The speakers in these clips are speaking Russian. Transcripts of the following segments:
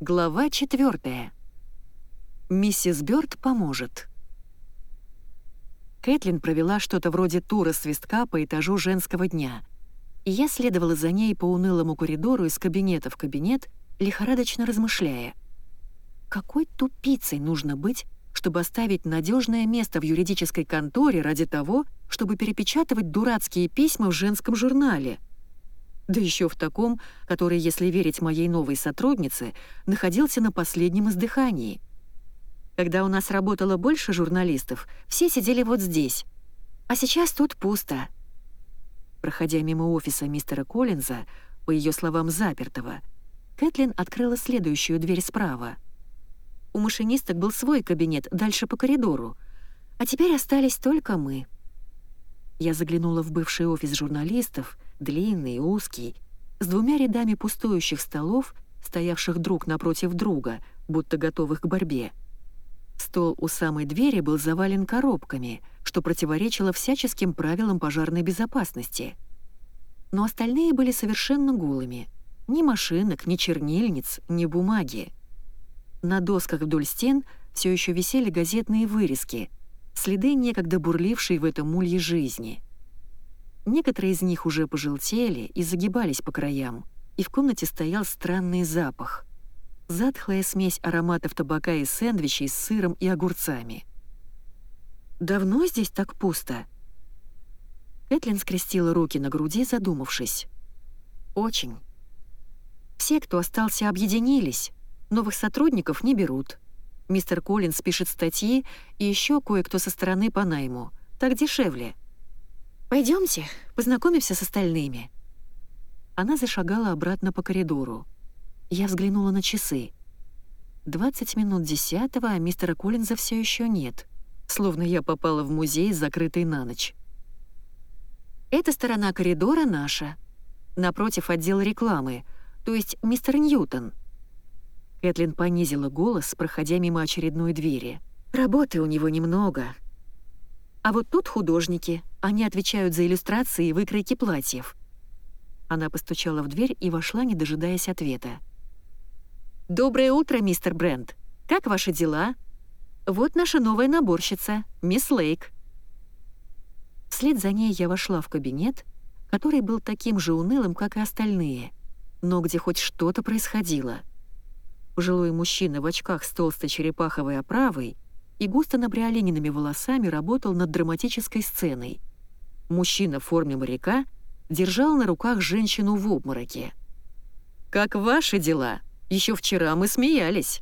Глава 4. Миссис Бёрд поможет. Кэтлин провела что-то вроде тура свистка по этажу женского дня, и я следовала за ней по унылому коридору из кабинета в кабинет, лихорадочно размышляя. Какой тупицей нужно быть, чтобы оставить надежное место в юридической конторе ради того, чтобы перепечатывать дурацкие письма в женском журнале — да еще в таком, который, если верить моей новой сотруднице, находился на последнем издыхании. Когда у нас работало больше журналистов, все сидели вот здесь. А сейчас тут пусто. Проходя мимо офиса мистера Коллинза, по ее словам запертого, Кэтлин открыла следующую дверь справа. У машинисток был свой кабинет дальше по коридору, а теперь остались только мы. Я заглянула в бывший офис журналистов — длинный, узкий, с двумя рядами пустующих столов, стоявших друг напротив друга, будто готовых к борьбе. Стол у самой двери был завален коробками, что противоречило всяческим правилам пожарной безопасности. Но остальные были совершенно голыми. Ни машинок, ни чернильниц, ни бумаги. На досках вдоль стен все еще висели газетные вырезки, следы некогда бурлившей в этом улье жизни — Некоторые из них уже пожелтели и загибались по краям, и в комнате стоял странный запах. Затхлая смесь ароматов табака и сэндвичей с сыром и огурцами. «Давно здесь так пусто?» Кэтлин скрестила руки на груди, задумавшись. «Очень. Все, кто остался, объединились. Новых сотрудников не берут. Мистер Коллинз пишет статьи и еще кое-кто со стороны по найму. Так дешевле». Пойдемте, познакомимся с остальными». Она зашагала обратно по коридору. Я взглянула на часы. 20 минут десятого, а мистера Коллинза все еще нет. Словно я попала в музей, закрытый на ночь. Эта сторона коридора наша. Напротив отдел рекламы, то есть мистер Ньютон. Кэтлин понизила голос, проходя мимо очередной двери. «Работы у него немного, а вот тут художники. Они отвечают за иллюстрации и выкройки платьев». Она постучала в дверь и вошла, не дожидаясь ответа. «Доброе утро, мистер Брент. Как ваши дела? Вот наша новая наборщица, мисс Лейк». Вслед за ней я вошла в кабинет, который был таким же унылым, как и остальные, но где хоть что-то происходило. Пожилой мужчина в очках с толстой черепаховой оправой и густо набриолиненными волосами работал над драматической сценой. Мужчина в форме моряка держал на руках женщину в обмороке. «Как ваши дела? Еще вчера мы смеялись».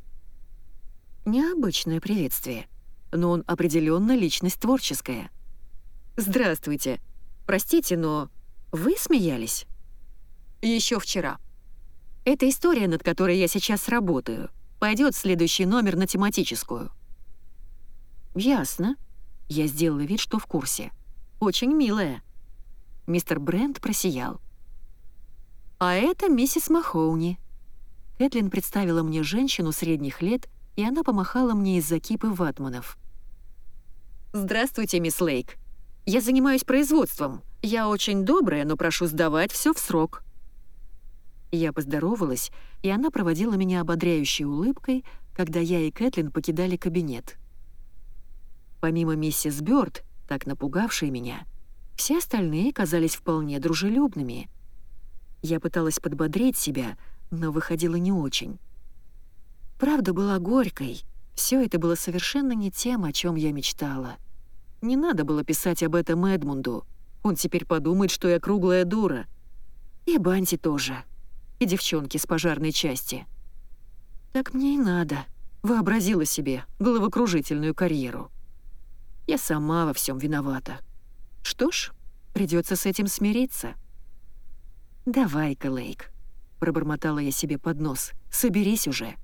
Необычное приветствие, но он определенно личность творческая. «Здравствуйте. Простите, но вы смеялись?» Еще вчера. Это история, над которой я сейчас работаю. Пойдет следующий номер на тематическую». «Ясно». Я сделала вид, что в курсе. «Очень милая». Мистер Брент просиял. «А это миссис Махоуни». Кэтлин представила мне женщину средних лет, и она помахала мне из-за кипы ватманов. «Здравствуйте, мисс Лейк. Я занимаюсь производством. Я очень добрая, но прошу сдавать все в срок». Я поздоровалась, и она проводила меня ободряющей улыбкой, когда я и Кэтлин покидали кабинет. Помимо миссис Бёрд, так напугавшей меня, все остальные казались вполне дружелюбными. Я пыталась подбодрить себя, но выходило не очень. Правда была горькой. Все это было совершенно не тем, о чем я мечтала. Не надо было писать об этом Эдмунду. Он теперь подумает, что я круглая дура. И Банти тоже. И девчонки с пожарной части. Так мне и надо. Вообразила себе головокружительную карьеру. Я сама во всем виновата. Что ж, придется с этим смириться. «Давай-ка, Лейк», — пробормотала я себе под нос, — «соберись уже».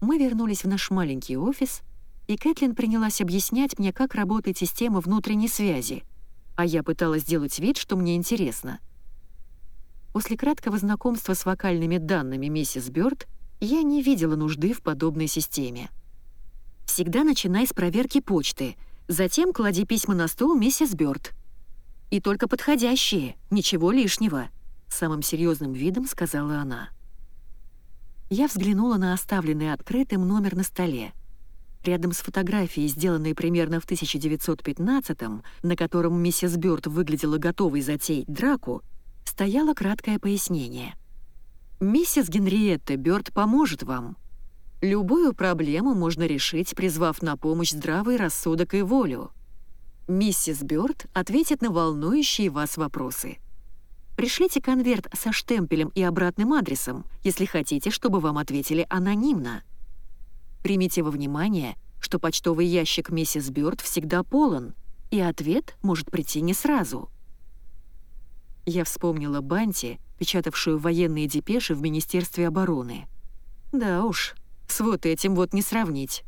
Мы вернулись в наш маленький офис, и Кэтлин принялась объяснять мне, как работает система внутренней связи, а я пыталась сделать вид, что мне интересно. После краткого знакомства с вокальными данными миссис Бёрд я не видела нужды в подобной системе. Всегда начинай с проверки почты, затем клади письма на стол миссис Бёрд. И только подходящие, ничего лишнего», — самым серьезным видом сказала она. Я взглянула на оставленный открытым номер на столе. Рядом с фотографией, сделанной примерно в 1915-м, на котором миссис Бёрд выглядела готовой затеять драку, стояло краткое пояснение. «Миссис Генриетта Бёрд поможет вам. Любую проблему можно решить, призвав на помощь здравый рассудок и волю. Миссис Бёрд ответит на волнующие вас вопросы. Пришлите конверт со штемпелем и обратным адресом, если хотите, чтобы вам ответили анонимно. Примите во внимание, что почтовый ящик миссис Бёрд всегда полон, и ответ может прийти не сразу. Я вспомнила Банти, печатавшую военные депеши в Министерстве обороны. Да уж, с вот этим вот не сравнить.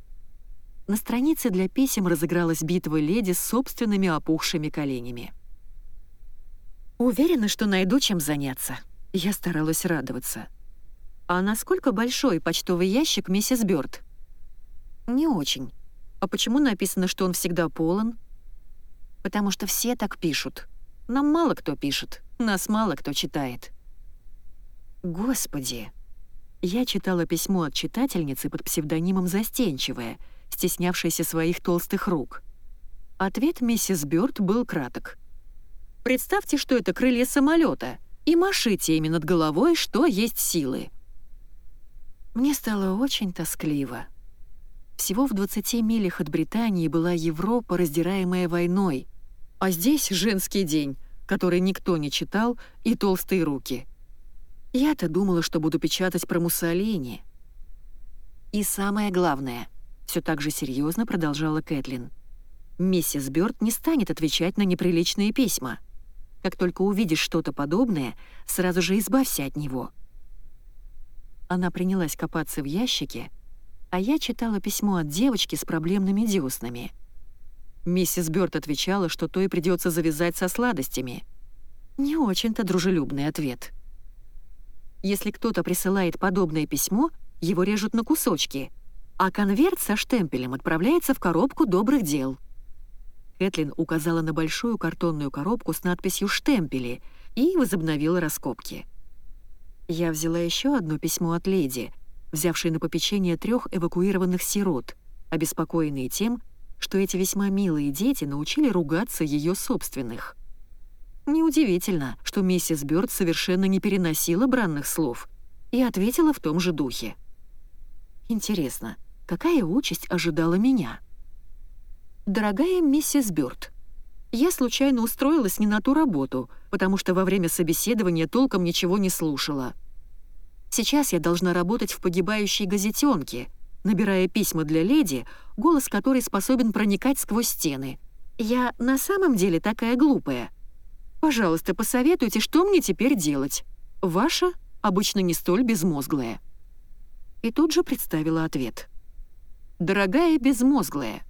На странице для писем разыгралась битва леди с собственными опухшими коленями. Уверена, что найду чем заняться. Я старалась радоваться. А насколько большой почтовый ящик миссис Бёрд? Не очень. А почему написано, что он всегда полон? Потому что все так пишут. Нам мало кто пишет, нас мало кто читает. Господи! Я читала письмо от читательницы под псевдонимом «Застенчивая», стеснявшейся своих толстых рук. Ответ миссис Бёрд был краток — Представьте, что это крылья самолета, и машите ими над головой, что есть силы. Мне стало очень тоскливо. Всего в 20 милях от Британии была Европа, раздираемая войной, а здесь женский день, который никто не читал, и толстые руки. Я-то думала, что буду печатать про Муссолини. И самое главное, все так же серьезно продолжала Кэтлин. Миссис Бёрд не станет отвечать на неприличные письма — как только увидишь что-то подобное, сразу же избавься от него». Она принялась копаться в ящике, а я читала письмо от девочки с проблемными дёснами. Миссис Бёрд отвечала, что то и придется завязать со сладостями. Не очень-то дружелюбный ответ. Если кто-то присылает подобное письмо, его режут на кусочки, а конверт со штемпелем отправляется в коробку добрых дел — Кэтлин указала на большую картонную коробку с надписью «Штемпели» и возобновила раскопки. Я взяла еще одно письмо от леди, взявшей на попечение трех эвакуированных сирот, обеспокоенные тем, что эти весьма милые дети научили ругаться ее собственных. Неудивительно, что миссис Бёрд совершенно не переносила бранных слов и ответила в том же духе. Интересно, какая участь ожидала меня?» «Дорогая миссис Бёрд, я случайно устроилась не на ту работу, потому что во время собеседования толком ничего не слушала. Сейчас я должна работать в погибающей газетенке, набирая письма для леди, голос которой способен проникать сквозь стены. Я на самом деле такая глупая. Пожалуйста, посоветуйте, что мне теперь делать. Ваша, обычно не столь безмозглая». И тут же представила ответ. «Дорогая безмозглая,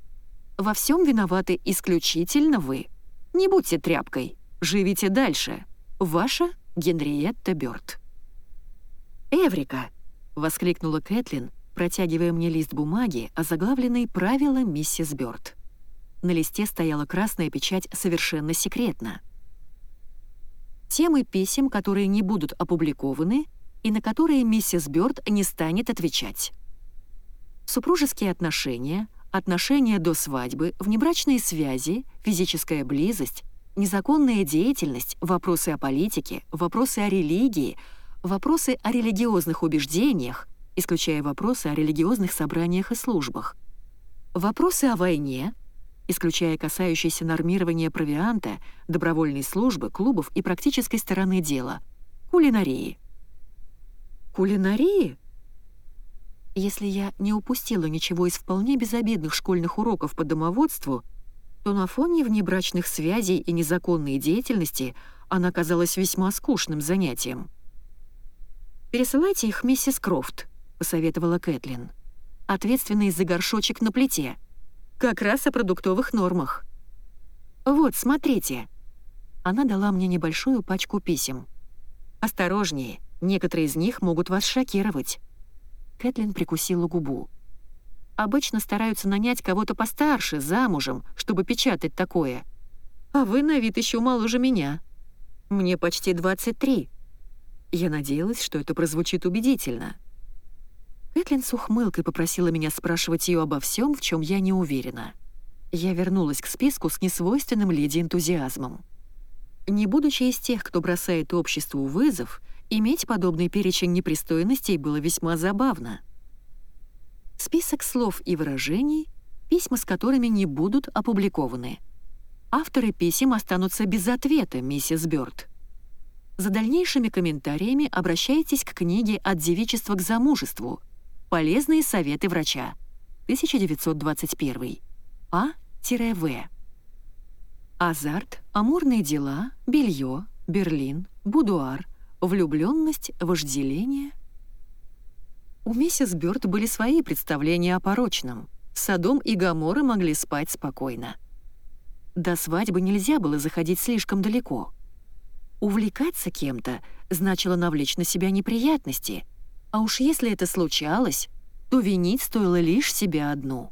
во всем виноваты исключительно вы. Не будьте тряпкой. Живите дальше. Ваша Генриетта Бёрд. «Эврика!» — воскликнула Кэтлин, протягивая мне лист бумаги, озаглавленный «Правила миссис Бёрд». На листе стояла красная печать «Совершенно секретно». Темы писем, которые не будут опубликованы и на которые миссис Бёрд не станет отвечать. Супружеские отношения — отношения до свадьбы, внебрачные связи, физическая близость, незаконная деятельность, вопросы о политике, вопросы о религии, вопросы о религиозных убеждениях, исключая вопросы о религиозных собраниях и службах, вопросы о войне, исключая касающиеся нормирования провианта, добровольной службы, клубов и практической стороны дела, кулинарии. Кулинарии? Если я не упустила ничего из вполне безобидных школьных уроков по домоводству, то на фоне внебрачных связей и незаконной деятельности она казалась весьма скучным занятием. «Пересылайте их миссис Крофт», — посоветовала Кэтлин. «Ответственный за горшочек на плите. Как раз о продуктовых нормах». «Вот, смотрите». Она дала мне небольшую пачку писем. «Осторожнее, некоторые из них могут вас шокировать». Кэтлин прикусила губу. «Обычно стараются нанять кого-то постарше, замужем, чтобы печатать такое. А вы на вид еще моложе меня. Мне почти 23. Я надеялась, что это прозвучит убедительно. Кэтлин с ухмылкой попросила меня спрашивать ее обо всем, в чем я не уверена. Я вернулась к списку с несвойственным леди энтузиазмом. Не будучи из тех, кто бросает обществу вызов, иметь подобный перечень непристойностей было весьма забавно. Список слов и выражений, письма с которыми не будут опубликованы. Авторы писем останутся без ответа, миссис Бёрд. За дальнейшими комментариями обращайтесь к книге «От девичества к замужеству. Полезные советы врача». 1921. А-В. Азарт, амурные дела, белье, Берлин, будуар, влюбленность, вожделение. У миссис Бёрд были свои представления о порочном. Содом и Гоморра могли спать спокойно. До свадьбы нельзя было заходить слишком далеко — Увлекаться кем-то значило навлечь на себя неприятности, а уж если это случалось, то винить стоило лишь себя одну.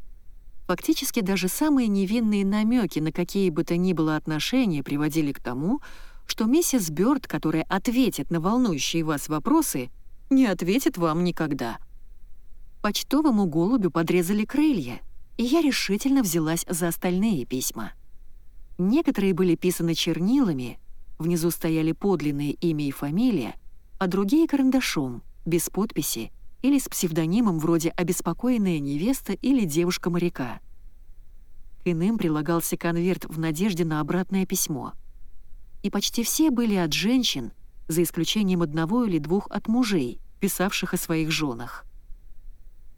Фактически даже самые невинные намеки на какие бы то ни было отношения приводили к тому, что миссис Бёрд, которая ответит на волнующие вас вопросы, не ответит вам никогда. Почтовому голубю подрезали крылья, и я решительно взялась за остальные письма. Некоторые были писаны чернилами — Внизу стояли подлинные имя и фамилия, а другие — карандашом, без подписи или с псевдонимом вроде «обеспокоенная невеста» или «девушка-моряка». К иным прилагался конверт в надежде на обратное письмо. И почти все были от женщин, за исключением одного или двух от мужей, писавших о своих женах.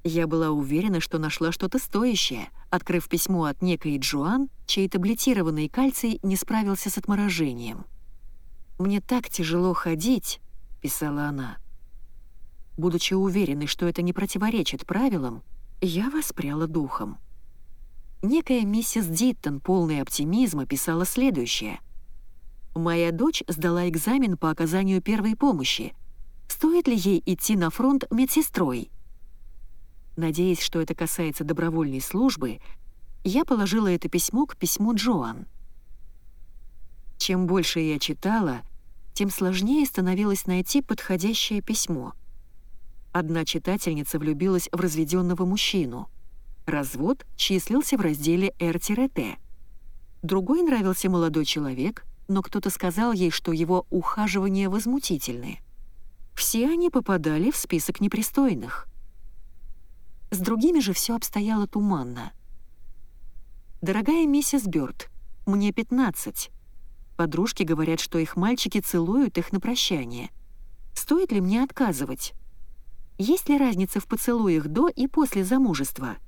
Я была уверена, что нашла что-то стоящее, открыв письмо от некой Джоан, чей таблетированный кальций не справился с отморожением. «Мне так тяжело ходить», — писала она. Будучи уверенной, что это не противоречит правилам, я воспряла духом. Некая миссис Диттон, полная оптимизма, писала следующее. «Моя дочь сдала экзамен по оказанию первой помощи. Стоит ли ей идти на фронт медсестрой?» Надеясь, что это касается добровольной службы, я положила это письмо к письму Джоан. Чем больше я читала, тем сложнее становилось найти подходящее письмо. Одна читательница влюбилась в разведенного мужчину. Развод числился в разделе «Р-Т». Другой нравился молодой человек, но кто-то сказал ей, что его ухаживания возмутительны. Все они попадали в список непристойных. С другими же все обстояло туманно. «Дорогая миссис Бёрд, мне 15. Подружки говорят, что их мальчики целуют их на прощание. Стоит ли мне отказывать? Есть ли разница в поцелуях до и после замужества?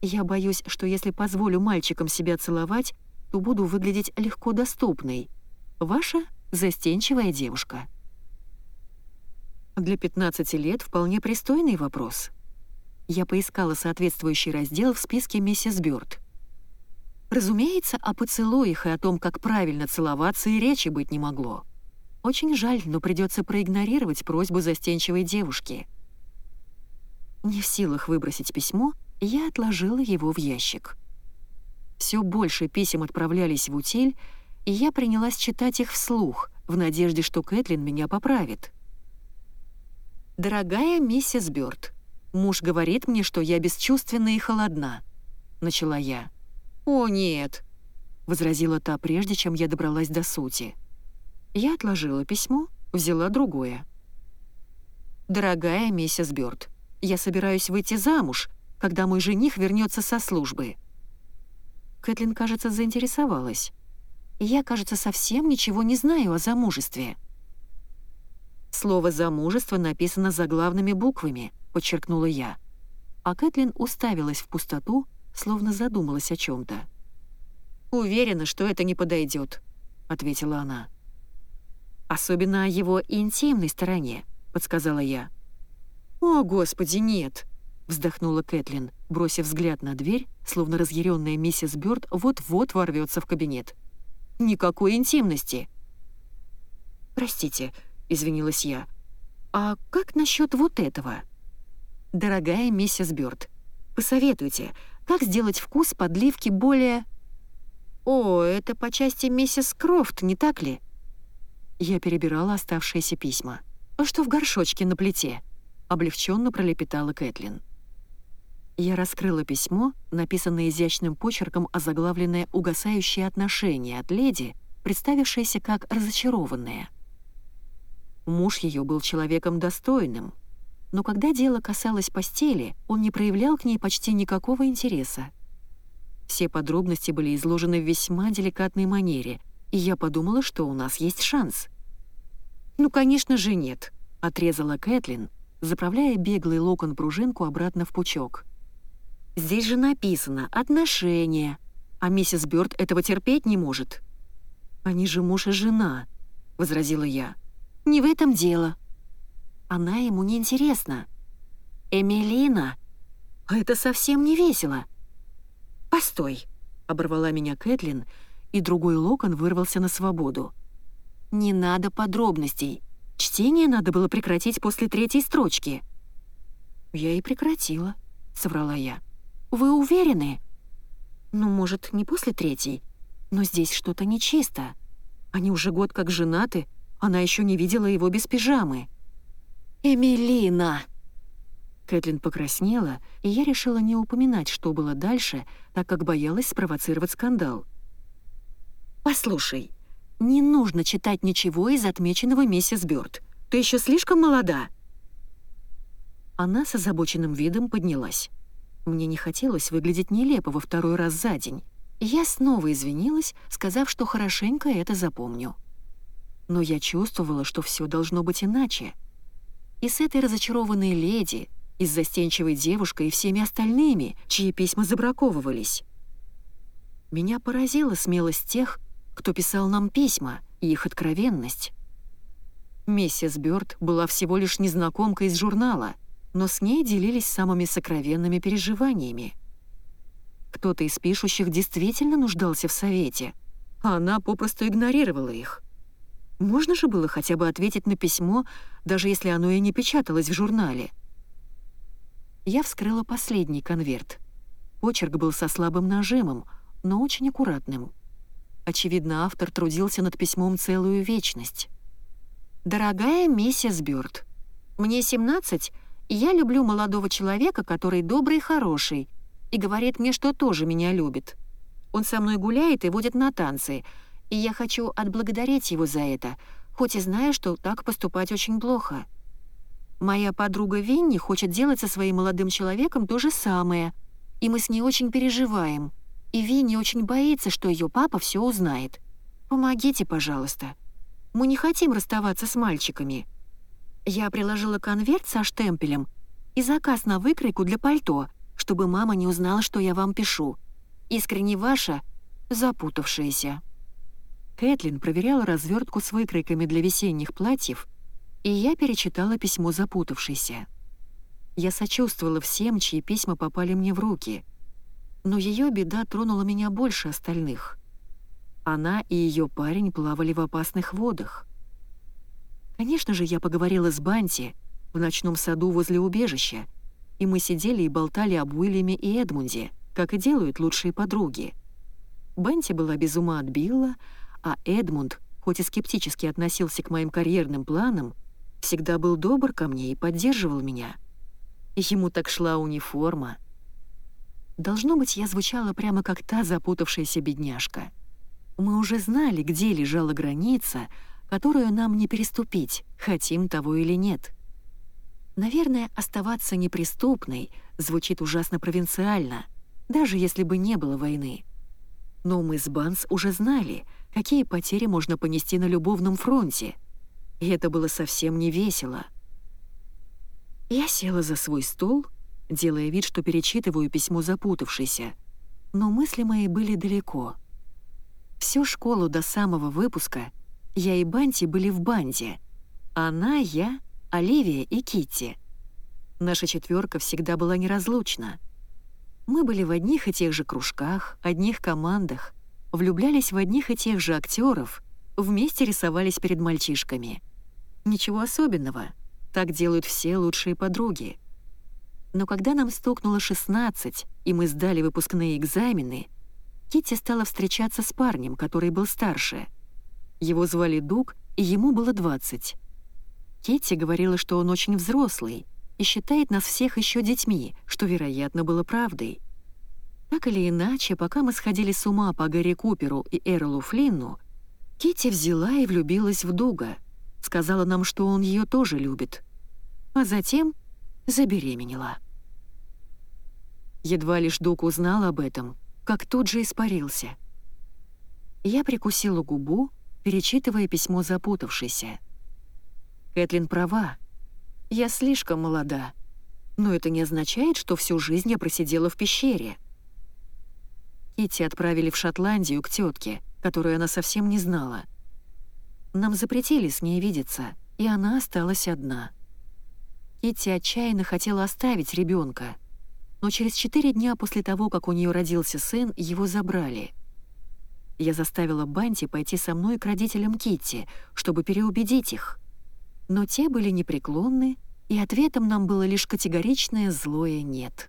Я боюсь, что если позволю мальчикам себя целовать, то буду выглядеть легко доступной. Ваша застенчивая девушка. Для 15 лет вполне пристойный вопрос. Я поискала соответствующий раздел в списке миссис Бёрд. Разумеется, о поцелуях и о том, как правильно целоваться, и речи быть не могло. Очень жаль, но придется проигнорировать просьбу застенчивой девушки. Не в силах выбросить письмо, я отложила его в ящик. Все больше писем отправлялись в утиль, и я принялась читать их вслух, в надежде, что Кэтлин меня поправит. «Дорогая миссис Бёрд, муж говорит мне, что я бесчувственна и холодна», — начала я. «О, нет», — возразила та, прежде чем я добралась до сути. Я отложила письмо, взяла другое. «Дорогая миссис Бёрд, я собираюсь выйти замуж, когда мой жених вернется со службы». Кэтлин, кажется, заинтересовалась. Я, кажется, совсем ничего не знаю о замужестве. Слово «замужество» написано заглавными буквами, подчеркнула я. А Кэтлин уставилась в пустоту, словно задумалась о чем-то. «Уверена, что это не подойдет», — ответила она. «Особенно о его интимной стороне», — подсказала я. «О, Господи, нет!» — вздохнула Кэтлин, бросив взгляд на дверь, словно разъяренная миссис Бёрд вот-вот ворвется в кабинет. «Никакой интимности!» «Простите», — извинилась я. «А как насчет вот этого?» «Дорогая миссис Бёрд, посоветуйте, как сделать вкус подливки более... О, это по части миссис Крофт, не так ли? Я перебирала оставшиеся письма. А что в горшочке на плите? — облегченно пролепетала Кэтлин. Я раскрыла письмо, написанное изящным почерком, озаглавленное «Угасающие отношения» от леди, представившееся как разочарованная. Муж ее был человеком достойным, но когда дело касалось постели, он не проявлял к ней почти никакого интереса. Все подробности были изложены в весьма деликатной манере, и я подумала, что у нас есть шанс. «Ну, конечно же, нет», — отрезала Кэтлин, заправляя беглый локон-пружинку обратно в пучок. «Здесь же написано «отношения», а миссис Бёрд этого терпеть не может». «Они же муж и жена», — возразила я. «Не в этом дело. Она ему не интересна. Эмилина, это совсем не весело». «Постой», — оборвала меня Кэтлин, и другой локон вырвался на свободу. «Не надо подробностей. Чтение надо было прекратить после третьей строчки». «Я и прекратила», — соврала я. «Вы уверены?» «Ну, может, не после третьей, но здесь что-то нечисто. Они уже год как женаты, она еще не видела его без пижамы». «Эмилина!» Кэтлин покраснела, и я решила не упоминать, что было дальше, так как боялась спровоцировать скандал. «Послушай, не нужно читать ничего из отмеченного миссис Бёрд. Ты еще слишком молода». Она с озабоченным видом поднялась. Мне не хотелось выглядеть нелепо во второй раз за день. Я снова извинилась, сказав, что хорошенько это запомню. Но я чувствовала, что все должно быть иначе. И с этой разочарованной леди, и с застенчивой девушкой и всеми остальными, чьи письма забраковывались. Меня поразила смелость тех, кто писал нам письма, и их откровенность. Миссис Бёрд была всего лишь незнакомкой из журнала, но с ней делились самыми сокровенными переживаниями. Кто-то из пишущих действительно нуждался в совете, а она попросту игнорировала их. Можно же было хотя бы ответить на письмо, даже если оно и не печаталось в журнале. Я вскрыла последний конверт. Почерк был со слабым нажимом, но очень аккуратным. Очевидно, автор трудился над письмом целую вечность. «Дорогая миссис Бёрд, мне 17, и я люблю молодого человека, который добрый и хороший, и говорит мне, что тоже меня любит. Он со мной гуляет и водит на танцы, и я хочу отблагодарить его за это, хоть и знаю, что так поступать очень плохо. Моя подруга Винни хочет делать со своим молодым человеком то же самое, и мы с ней очень переживаем. И Винни очень боится, что ее папа все узнает. Помогите, пожалуйста. Мы не хотим расставаться с мальчиками. Я приложила конверт со штемпелем и заказ на выкройку для пальто — чтобы мама не узнала, что я вам пишу. Искренне ваша, запутавшаяся». Кэтлин проверяла развертку с выкройками для весенних платьев, и я перечитала письмо запутавшейся. Я сочувствовала всем, чьи письма попали мне в руки, но ее беда тронула меня больше остальных. Она и ее парень плавали в опасных водах. Конечно же, я поговорила с Банти в ночном саду возле убежища, и мы сидели и болтали об Уильяме и Эдмунде, как и делают лучшие подруги. Бенти была без ума от Билла, а Эдмунд, хоть и скептически относился к моим карьерным планам, всегда был добр ко мне и поддерживал меня. Ему так шла униформа. Должно быть, я звучала прямо как та запутавшаяся бедняжка. Мы уже знали, где лежала граница, которую нам не переступить, хотим того или нет. Наверное, оставаться неприступной звучит ужасно провинциально, даже если бы не было войны. Но мы с Банс уже знали, какие потери можно понести на любовном фронте, и это было совсем не весело. Я села за свой стол, делая вид, что перечитываю письмо запутавшейся, но мысли мои были далеко. Всю школу до самого выпуска я и Банти были в банде. Она, я Оливия и Китти. Наша четверка всегда была неразлучна. Мы были в одних и тех же кружках, одних командах, влюблялись в одних и тех же актеров, вместе рисовались перед мальчишками. Ничего особенного, так делают все лучшие подруги. Но когда нам стукнуло 16, и мы сдали выпускные экзамены, Китти стала встречаться с парнем, который был старше. Его звали Дуг, и ему было 20. Китти говорила, что он очень взрослый, и считает нас всех еще детьми, что, вероятно, было правдой. Так или иначе, пока мы сходили с ума по Гарри Куперу и Эрлу Флинну, Кити взяла и влюбилась в Дуга, сказала нам, что он ее тоже любит, а затем забеременела. Едва лишь Дуг узнал об этом, как тут же испарился. Я прикусила губу, перечитывая письмо запутавшейся. Кэтлин права. Я слишком молода. Но это не означает, что всю жизнь я просидела в пещере. Китти отправили в Шотландию к тетке, которую она совсем не знала. Нам запретили с ней видеться, и она осталась одна. Китти отчаянно хотела оставить ребенка, но через четыре дня после того, как у нее родился сын, его забрали. Я заставила Банти пойти со мной к родителям Китти, чтобы переубедить их. Но те были непреклонны, и ответом нам было лишь категоричное злое «нет».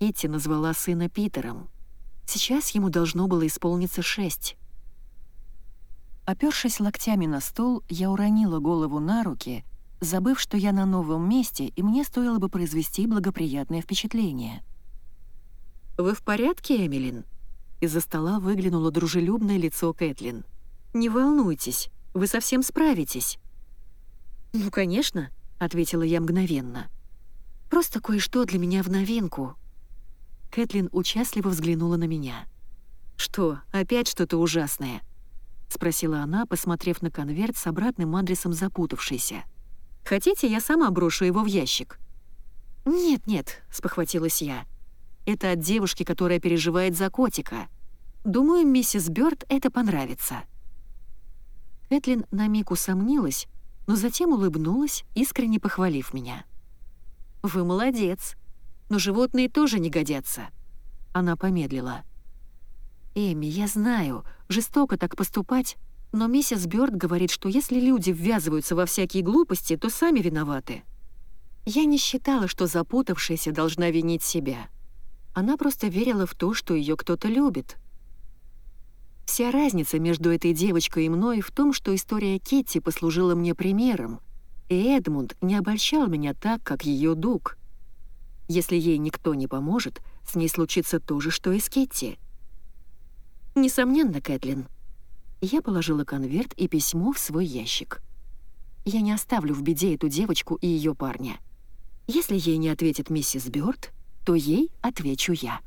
Китти назвала сына Питером. Сейчас ему должно было исполниться шесть. Опёршись локтями на стол, я уронила голову на руки, забыв, что я на новом месте, и мне стоило бы произвести благоприятное впечатление. «Вы в порядке, Эмилин?» Из-за стола выглянуло дружелюбное лицо Кэтлин. «Не волнуйтесь, вы совсем справитесь». «Ну, конечно», — ответила я мгновенно. «Просто кое-что для меня в новинку». Кэтлин участливо взглянула на меня. «Что, опять что-то ужасное?» — спросила она, посмотрев на конверт с обратным адресом запутавшейся. «Хотите, я сама брошу его в ящик?» «Нет-нет», — спохватилась я. «Это от девушки, которая переживает за котика. Думаю, миссис Бёрд это понравится». Кэтлин на миг усомнилась, но затем улыбнулась, искренне похвалив меня. «Вы молодец, но животные тоже не годятся». Она помедлила. «Эми, я знаю, жестоко так поступать, но миссис Бёрд говорит, что если люди ввязываются во всякие глупости, то сами виноваты. Я не считала, что запутавшаяся должна винить себя. Она просто верила в то, что ее кто-то любит. Вся разница между этой девочкой и мной в том, что история Китти послужила мне примером, и Эдмунд не обольщал меня так, как ее дуг. Если ей никто не поможет, с ней случится то же, что и с Китти. Несомненно, Кэтлин. Я положила конверт и письмо в свой ящик. Я не оставлю в беде эту девочку и ее парня. Если ей не ответит миссис Бёрд, то ей отвечу я.